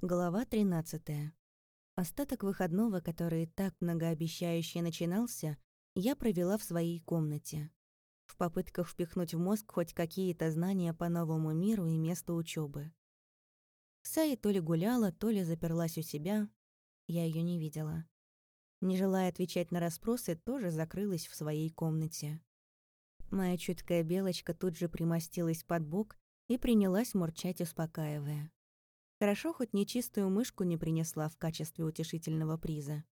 Глава 13. Остаток выходного, который так многообещающе начинался, я провела в своей комнате. В попытках впихнуть в мозг хоть какие-то знания по новому миру и месту учебы. Саи то ли гуляла, то ли заперлась у себя. Я ее не видела. Не желая отвечать на расспросы, тоже закрылась в своей комнате. Моя чуткая белочка тут же примостилась под бок и принялась мурчать, успокаивая. Хорошо, хоть нечистую мышку не принесла в качестве утешительного приза.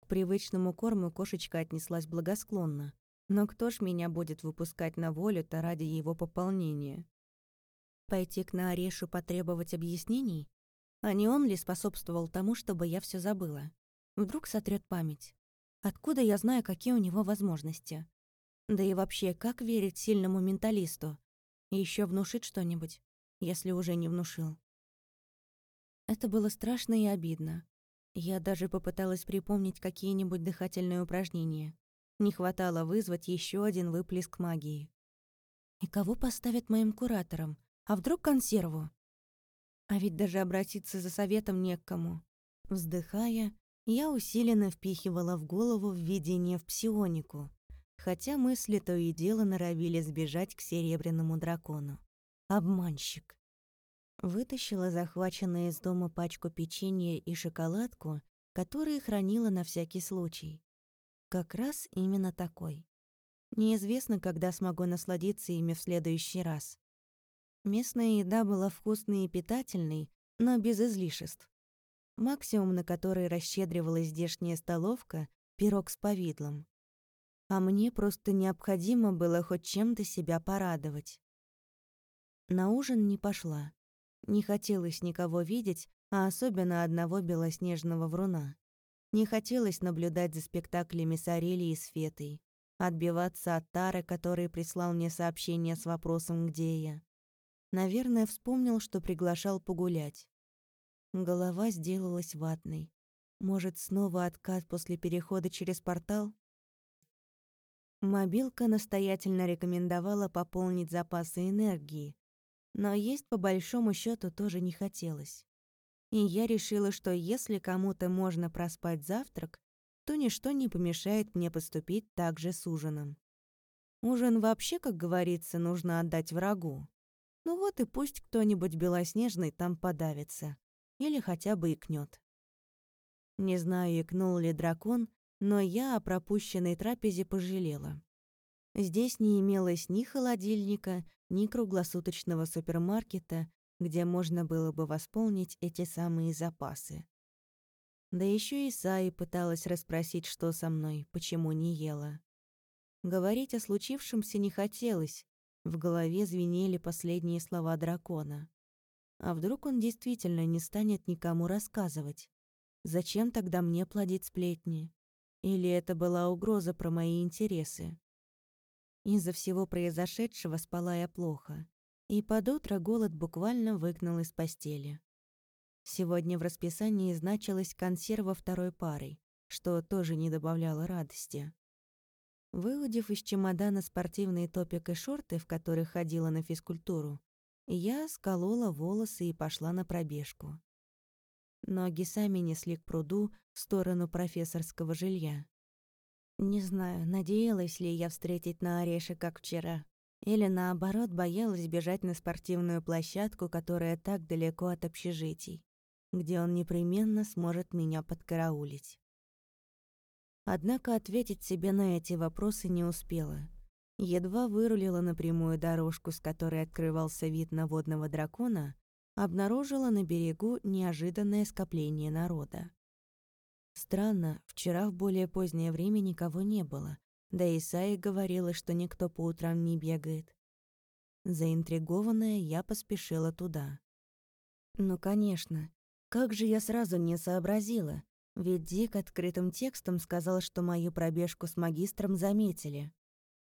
К привычному корму кошечка отнеслась благосклонно. Но кто ж меня будет выпускать на волю-то ради его пополнения? Пойти к Наорешу потребовать объяснений? А не он ли способствовал тому, чтобы я все забыла? Вдруг сотрет память. Откуда я знаю, какие у него возможности? Да и вообще, как верить сильному менталисту? Еще внушить что-нибудь, если уже не внушил. Это было страшно и обидно. Я даже попыталась припомнить какие-нибудь дыхательные упражнения. Не хватало вызвать еще один выплеск магии. И кого поставят моим куратором? А вдруг консерву? А ведь даже обратиться за советом не к кому. Вздыхая, я усиленно впихивала в голову введение в псионику, хотя мысли то и дело норовили сбежать к серебряному дракону. Обманщик. Вытащила захваченную из дома пачку печенья и шоколадку, которые хранила на всякий случай. Как раз именно такой. Неизвестно, когда смогу насладиться ими в следующий раз. Местная еда была вкусной и питательной, но без излишеств. Максимум, на который расщедривалась здешняя столовка — пирог с повидлом. А мне просто необходимо было хоть чем-то себя порадовать. На ужин не пошла. Не хотелось никого видеть, а особенно одного белоснежного вруна. Не хотелось наблюдать за спектаклями с Арелией и с Фетой, отбиваться от Тары, который прислал мне сообщение с вопросом «Где я?». Наверное, вспомнил, что приглашал погулять. Голова сделалась ватной. Может, снова откат после перехода через портал? Мобилка настоятельно рекомендовала пополнить запасы энергии, но есть по большому счету тоже не хотелось. И я решила, что если кому-то можно проспать завтрак, то ничто не помешает мне поступить так же с ужином. Ужин вообще, как говорится, нужно отдать врагу. Ну вот и пусть кто-нибудь белоснежный там подавится. Или хотя бы икнет. Не знаю, икнул ли дракон, но я о пропущенной трапезе пожалела. Здесь не имелось ни холодильника, ни круглосуточного супермаркета, где можно было бы восполнить эти самые запасы. Да еще и Саи пыталась расспросить, что со мной, почему не ела. Говорить о случившемся не хотелось, в голове звенели последние слова дракона. А вдруг он действительно не станет никому рассказывать? Зачем тогда мне плодить сплетни? Или это была угроза про мои интересы? Из-за всего произошедшего спала я плохо, и под утро голод буквально выгнал из постели. Сегодня в расписании значилась консерва второй парой, что тоже не добавляло радости. Выудив из чемодана спортивные топик и шорты, в которых ходила на физкультуру, я сколола волосы и пошла на пробежку. Ноги сами несли к пруду в сторону профессорского жилья. Не знаю, надеялась ли я встретить на Ореше, как вчера. Или наоборот, боялась бежать на спортивную площадку, которая так далеко от общежитий, где он непременно сможет меня подкараулить. Однако ответить себе на эти вопросы не успела. Едва вырулила на прямую дорожку, с которой открывался вид на водного дракона, обнаружила на берегу неожиданное скопление народа. Странно, вчера в более позднее время никого не было, да и Саи говорила, что никто по утрам не бегает. Заинтригованная, я поспешила туда. Ну, конечно, как же я сразу не сообразила, ведь Дик открытым текстом сказал, что мою пробежку с магистром заметили.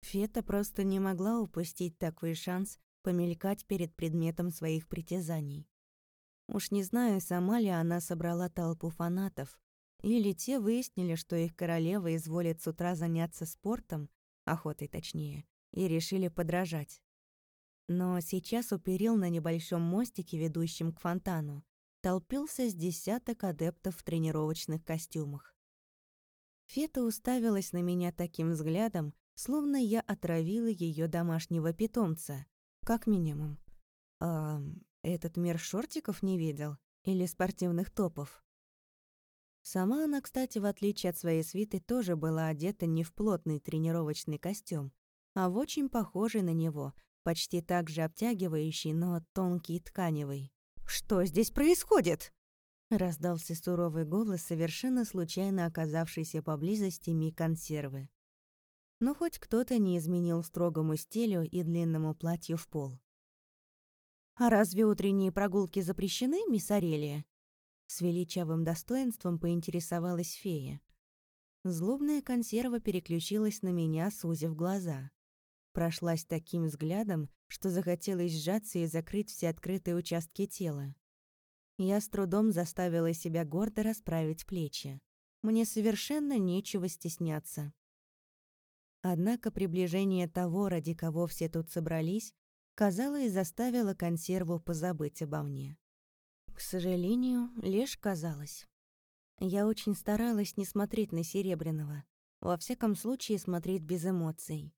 Фета просто не могла упустить такой шанс помелькать перед предметом своих притязаний. Уж не знаю, сама ли она собрала толпу фанатов, или те выяснили, что их королева изволит с утра заняться спортом, охотой точнее, и решили подражать. Но сейчас у перил на небольшом мостике, ведущем к фонтану, толпился с десяток адептов в тренировочных костюмах. Фета уставилась на меня таким взглядом, словно я отравила ее домашнего питомца, как минимум. А этот мир шортиков не видел? Или спортивных топов? Сама она, кстати, в отличие от своей свиты, тоже была одета не в плотный тренировочный костюм, а в очень похожий на него, почти так же обтягивающий, но тонкий тканевый. «Что здесь происходит?» Раздался суровый голос, совершенно случайно оказавшийся поблизости ми консервы. Но хоть кто-то не изменил строгому стилю и длинному платью в пол. «А разве утренние прогулки запрещены, мисс Арелия?» С величавым достоинством поинтересовалась фея. Злобная консерва переключилась на меня, сузив глаза. Прошлась таким взглядом, что захотелось сжаться и закрыть все открытые участки тела. Я с трудом заставила себя гордо расправить плечи. Мне совершенно нечего стесняться. Однако приближение того, ради кого все тут собрались, казалось, заставило консерву позабыть обо мне. К сожалению, лишь казалось. Я очень старалась не смотреть на Серебряного, во всяком случае смотреть без эмоций.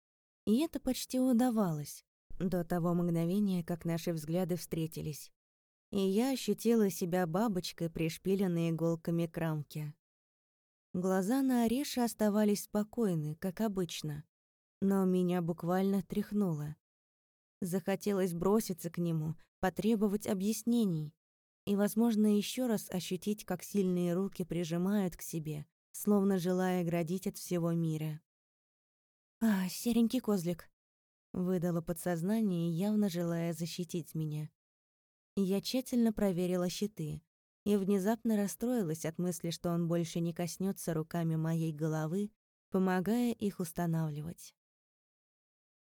И это почти удавалось, до того мгновения, как наши взгляды встретились. И я ощутила себя бабочкой, пришпиленной иголками к рамке. Глаза на Ореше оставались спокойны, как обычно, но меня буквально тряхнуло. Захотелось броситься к нему, потребовать объяснений, и, возможно, еще раз ощутить, как сильные руки прижимают к себе, словно желая оградить от всего мира. «А, серенький козлик», — выдало подсознание, явно желая защитить меня. Я тщательно проверила щиты и внезапно расстроилась от мысли, что он больше не коснется руками моей головы, помогая их устанавливать.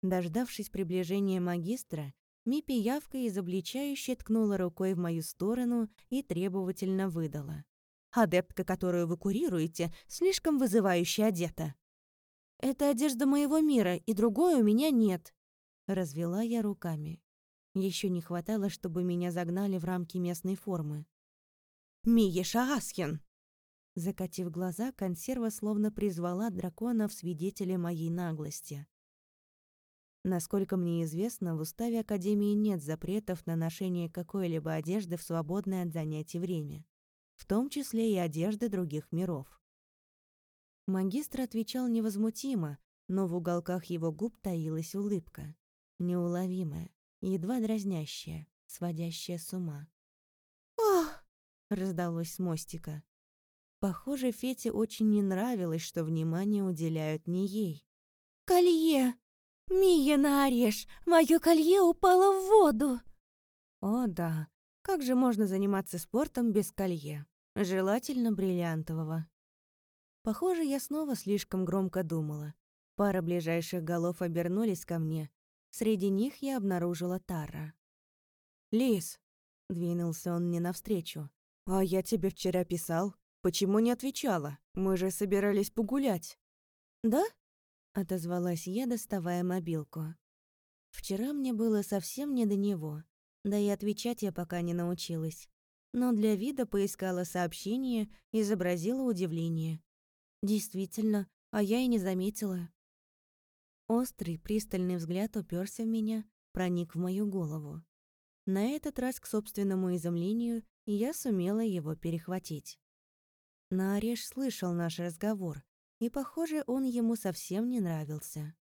Дождавшись приближения магистра, Мипи явкой изобличающе ткнула рукой в мою сторону и требовательно выдала. «Адептка, которую вы курируете, слишком вызывающе одета». «Это одежда моего мира, и другой у меня нет», — развела я руками. Еще не хватало, чтобы меня загнали в рамки местной формы. «Мия Шаасхин!» Закатив глаза, консерва словно призвала дракона в свидетели моей наглости. Насколько мне известно, в уставе Академии нет запретов на ношение какой-либо одежды в свободное от занятий время, в том числе и одежды других миров. Магистр отвечал невозмутимо, но в уголках его губ таилась улыбка, неуловимая, едва дразнящая, сводящая с ума. «Ох!» — раздалось с мостика. Похоже, Фете очень не нравилось, что внимание уделяют не ей. «Колье!» «Мия Нареш, мое колье упало в воду!» О да, как же можно заниматься спортом без колье? Желательно бриллиантового. Похоже, я снова слишком громко думала. Пара ближайших голов обернулись ко мне. Среди них я обнаружила Тара. «Лис», — двинулся он мне навстречу, — «а я тебе вчера писал. Почему не отвечала? Мы же собирались погулять». «Да?» — отозвалась я, доставая мобилку. Вчера мне было совсем не до него, да и отвечать я пока не научилась. Но для вида поискала сообщение, изобразила удивление. Действительно, а я и не заметила. Острый, пристальный взгляд уперся в меня, проник в мою голову. На этот раз, к собственному изумлению, я сумела его перехватить. Нареш слышал наш разговор, и, похоже, он ему совсем не нравился.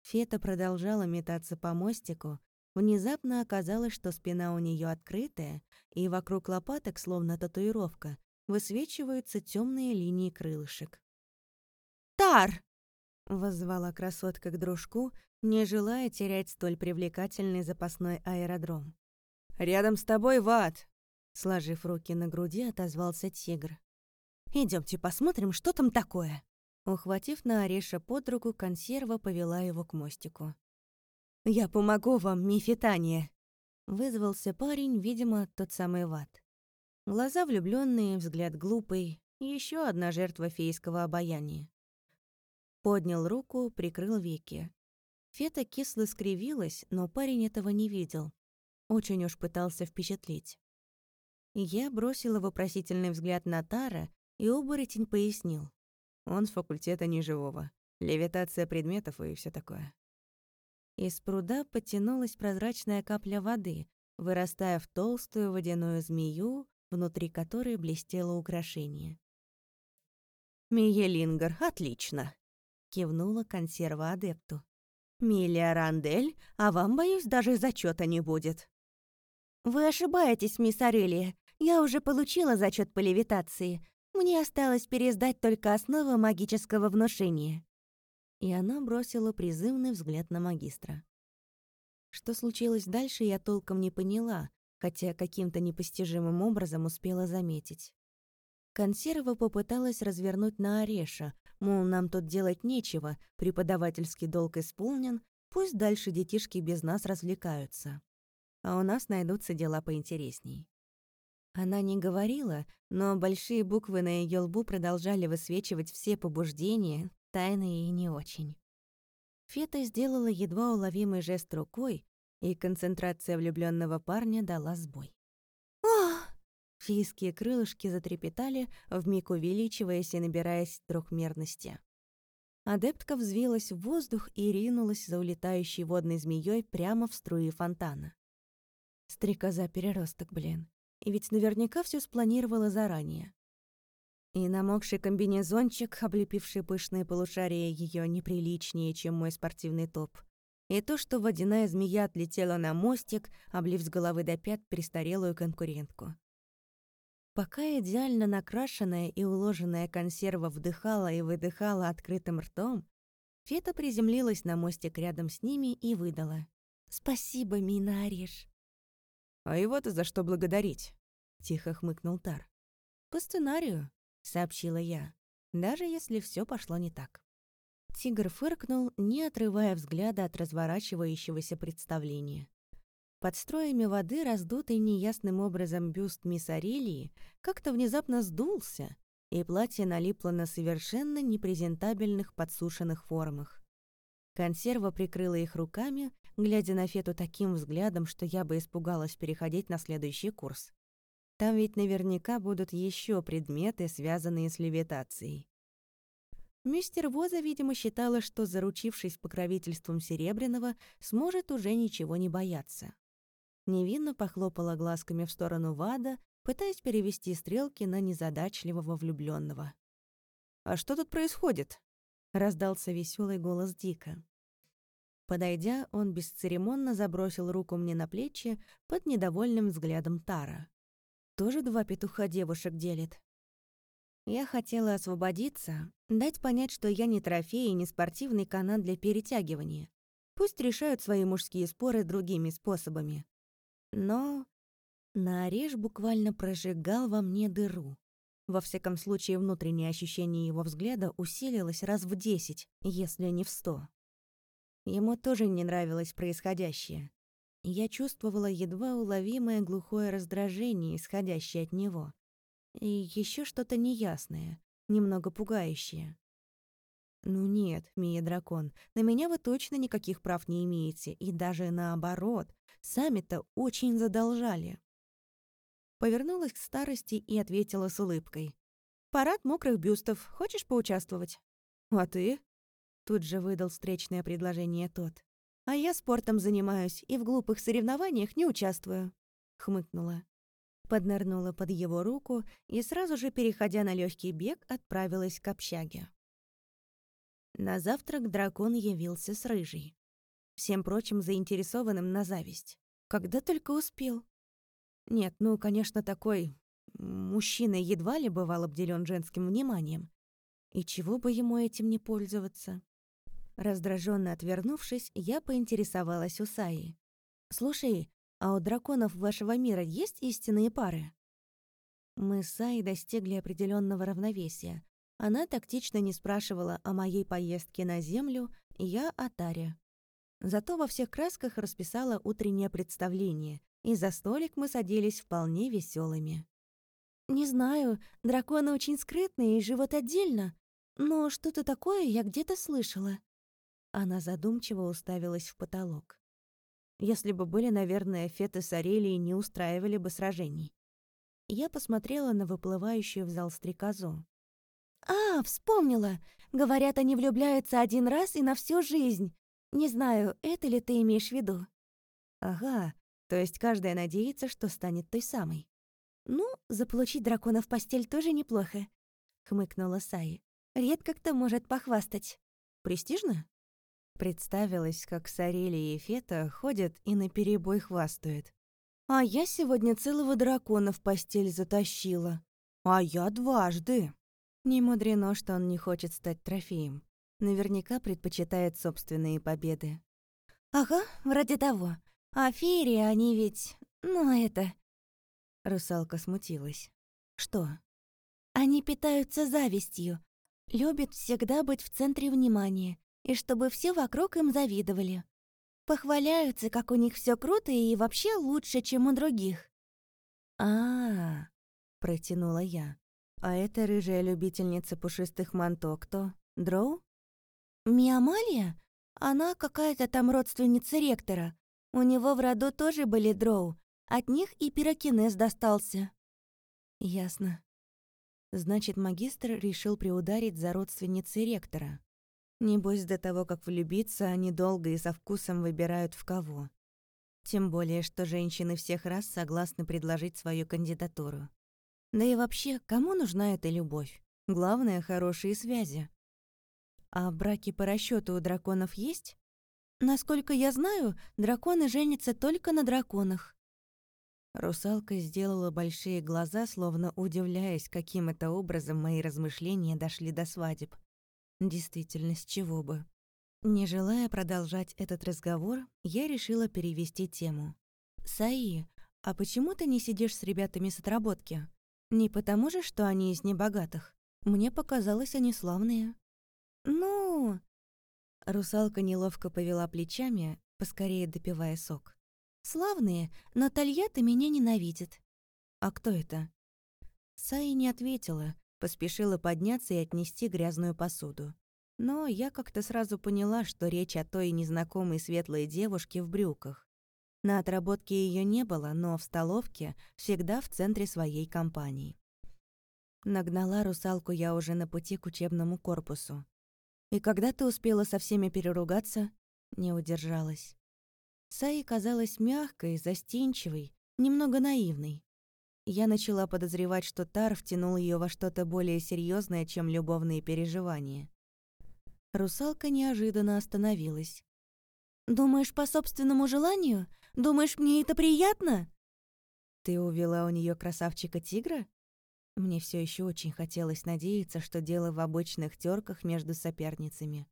Фета продолжала метаться по мостику, внезапно оказалось, что спина у нее открытая, и вокруг лопаток, словно татуировка, высвечиваются темные линии крылышек. «Тар!» — воззвала красотка к дружку, не желая терять столь привлекательный запасной аэродром. «Рядом с тобой ват!» Сложив руки на груди, отозвался тигр. Идемте посмотрим, что там такое». Ухватив на Ореша под руку, консерва повела его к мостику. «Я помогу вам, Мифитания!» Вызвался парень, видимо, тот самый Ват. Глаза влюбленные, взгляд глупый, еще одна жертва фейского обаяния. Поднял руку, прикрыл веки. Фета кисло скривилась, но парень этого не видел. Очень уж пытался впечатлить. Я бросила вопросительный взгляд на Тара, и оборотень пояснил. Он с факультета неживого. Левитация предметов и все такое. Из пруда потянулась прозрачная капля воды, вырастая в толстую водяную змею, внутри которой блестело украшение. «Миелингер, отлично!» — кивнула консерва адепту. «Милия Рандель, а вам, боюсь, даже зачета не будет». «Вы ошибаетесь, мисс Арелия. Я уже получила зачет по левитации. Мне осталось пересдать только основы магического внушения». И она бросила призывный взгляд на магистра. Что случилось дальше, я толком не поняла, хотя каким-то непостижимым образом успела заметить. Консерва попыталась развернуть на Ореша, мол, нам тут делать нечего, преподавательский долг исполнен, пусть дальше детишки без нас развлекаются. А у нас найдутся дела поинтересней. Она не говорила, но большие буквы на ее лбу продолжали высвечивать все побуждения, тайные и не очень. Фета сделала едва уловимый жест рукой, и концентрация влюбленного парня дала сбой. «Ох!» Фийские крылышки затрепетали, вмиг увеличиваясь и набираясь трехмерности. Адептка взвилась в воздух и ринулась за улетающей водной змеей прямо в струи фонтана. Стрекоза переросток, блин. И ведь наверняка все спланировала заранее. И намокший комбинезончик, облепивший пышные полушария ее неприличнее, чем мой спортивный топ. И то, что водяная змея отлетела на мостик, облив с головы до пят престарелую конкурентку. Пока идеально накрашенная и уложенная консерва вдыхала и выдыхала открытым ртом, Фета приземлилась на мостик рядом с ними и выдала. «Спасибо, Мина Ореш». «А его-то за что благодарить?» — тихо хмыкнул Тар. «По сценарию», — сообщила я, даже если все пошло не так. Тигр фыркнул, не отрывая взгляда от разворачивающегося представления. Под строями воды раздутый неясным образом бюст мисс Арелии как-то внезапно сдулся, и платье налипло на совершенно непрезентабельных подсушенных формах. Консерва прикрыла их руками, глядя на Фету таким взглядом, что я бы испугалась переходить на следующий курс. Там ведь наверняка будут еще предметы, связанные с левитацией. Мистер Воза, видимо, считала, что, заручившись покровительством Серебряного, сможет уже ничего не бояться невинно похлопала глазками в сторону Вада, пытаясь перевести стрелки на незадачливого влюбленного. «А что тут происходит?» — раздался веселый голос Дика. Подойдя, он бесцеремонно забросил руку мне на плечи под недовольным взглядом Тара. Тоже два петуха девушек делит. Я хотела освободиться, дать понять, что я не трофей и не спортивный канат для перетягивания. Пусть решают свои мужские споры другими способами. Но Наореш буквально прожигал во мне дыру. Во всяком случае, внутреннее ощущение его взгляда усилилось раз в десять, если не в сто. Ему тоже не нравилось происходящее. Я чувствовала едва уловимое глухое раздражение, исходящее от него. И еще что-то неясное, немного пугающее. «Ну нет, Мия-дракон, на меня вы точно никаких прав не имеете, и даже наоборот, сами-то очень задолжали». Повернулась к старости и ответила с улыбкой. «Парад мокрых бюстов. Хочешь поучаствовать?» «А ты?» Тут же выдал встречное предложение тот. «А я спортом занимаюсь и в глупых соревнованиях не участвую», — хмыкнула. Поднырнула под его руку и сразу же, переходя на легкий бег, отправилась к общаге. На завтрак дракон явился с рыжей. Всем прочим заинтересованным на зависть. Когда только успел. Нет, ну, конечно, такой мужчина едва ли бывал обделен женским вниманием. И чего бы ему этим не пользоваться? Раздраженно отвернувшись, я поинтересовалась у Саи. «Слушай, а у драконов вашего мира есть истинные пары?» Мы с Саей достигли определенного равновесия, она тактично не спрашивала о моей поездке на Землю, я о Таре. Зато во всех красках расписала утреннее представление, и за столик мы садились вполне веселыми. «Не знаю, драконы очень скрытные и живут отдельно, но что-то такое я где-то слышала». Она задумчиво уставилась в потолок. Если бы были, наверное, Феты с Арелией не устраивали бы сражений. Я посмотрела на выплывающую в зал стрекозу. «А, вспомнила! Говорят, они влюбляются один раз и на всю жизнь. Не знаю, это ли ты имеешь в виду?» «Ага, то есть каждая надеется, что станет той самой». «Ну, заполучить дракона в постель тоже неплохо», — хмыкнула Саи. «Редко кто может похвастать». «Престижно?» Представилось, как Сарели и Фета ходят и наперебой хвастают. А я сегодня целого дракона в постель затащила. А я дважды. Не мудрено, что он не хочет стать трофеем. Наверняка предпочитает собственные победы. «Ага, вроде того. А феери, они ведь... Ну, это...» Русалка смутилась. «Что?» «Они питаются завистью. Любят всегда быть в центре внимания, и чтобы все вокруг им завидовали. Похваляются, как у них все круто и вообще лучше, чем у других. А, -а, -а протянула я. А эта рыжая любительница пушистых манто кто? Дроу? Миамалия? Она какая-то там родственница ректора. У него в роду тоже были дроу. От них и пирокинез достался. Ясно. Значит, магистр решил приударить за родственницей ректора. Небось, до того, как влюбиться, они долго и со вкусом выбирают в кого. Тем более, что женщины всех раз согласны предложить свою кандидатуру. Да и вообще, кому нужна эта любовь? Главное — хорошие связи. А браки по расчету у драконов есть? Насколько я знаю, драконы женятся только на драконах. Русалка сделала большие глаза, словно удивляясь, каким это образом мои размышления дошли до свадеб. Действительно, с чего бы? Не желая продолжать этот разговор, я решила перевести тему. «Саи, а почему ты не сидишь с ребятами с отработки? Не потому же, что они из небогатых? Мне показалось, они славные». «Ну...» Русалка неловко повела плечами, поскорее допивая сок. «Славные, но Тольятта меня ненавидит». «А кто это?» Саи не ответила, Поспешила подняться и отнести грязную посуду. Но я как-то сразу поняла, что речь о той незнакомой светлой девушке в брюках. На отработке ее не было, но в столовке всегда в центре своей компании. Нагнала русалку я уже на пути к учебному корпусу. «И когда ты успела со всеми переругаться?» Не удержалась. Саи казалась мягкой, застенчивой, немного наивной. Я начала подозревать, что Тар втянул ее во что-то более серьезное, чем любовные переживания. Русалка неожиданно остановилась. «Думаешь, по собственному желанию? Думаешь, мне это приятно?» «Ты увела у нее красавчика-тигра?» Мне все еще очень хотелось надеяться, что дело в обычных терках между соперницами.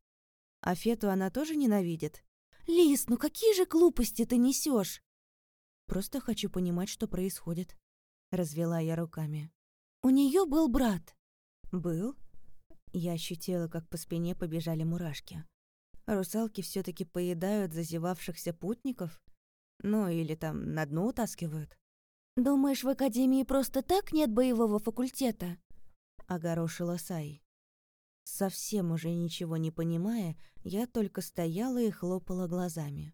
А Фету она тоже ненавидит? «Лис, ну какие же глупости ты несешь? Просто хочу понимать, что происходит. Развела я руками. У нее был брат. Был? Я ощутила, как по спине побежали мурашки. Русалки все таки поедают зазевавшихся путников? Ну, или там на дно утаскивают? «Думаешь, в Академии просто так нет боевого факультета?» — огорошила Сай. Совсем уже ничего не понимая, я только стояла и хлопала глазами.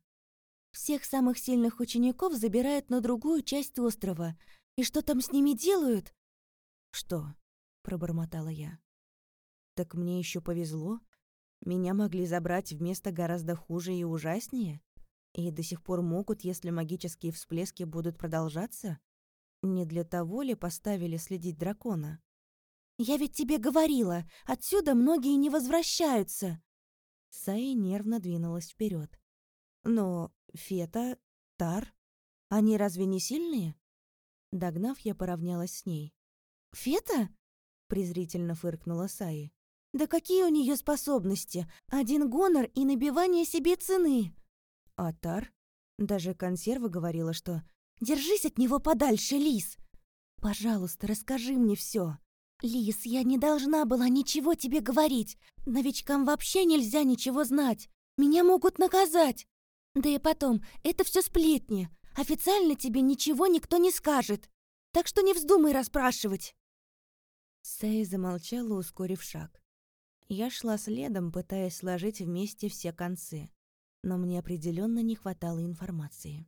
«Всех самых сильных учеников забирают на другую часть острова, и что там с ними делают?» «Что?» — пробормотала я. «Так мне еще повезло. Меня могли забрать в место гораздо хуже и ужаснее. И до сих пор могут, если магические всплески будут продолжаться. Не для того ли поставили следить дракона?» «Я ведь тебе говорила, отсюда многие не возвращаются!» Саи нервно двинулась вперед. «Но Фета, Тар, они разве не сильные?» Догнав, я поравнялась с ней. «Фета?» — презрительно фыркнула Саи. «Да какие у нее способности? Один гонор и набивание себе цены!» «Атар?» Даже консерва говорила, что... «Держись от него подальше, Лис! Пожалуйста, расскажи мне все. Лис, я не должна была ничего тебе говорить. Новичкам вообще нельзя ничего знать. Меня могут наказать. Да и потом, это все сплетни. Официально тебе ничего никто не скажет, так что не вздумай расспрашивать». Сэй замолчала, ускорив шаг. Я шла следом, пытаясь сложить вместе все концы, но мне определенно не хватало информации.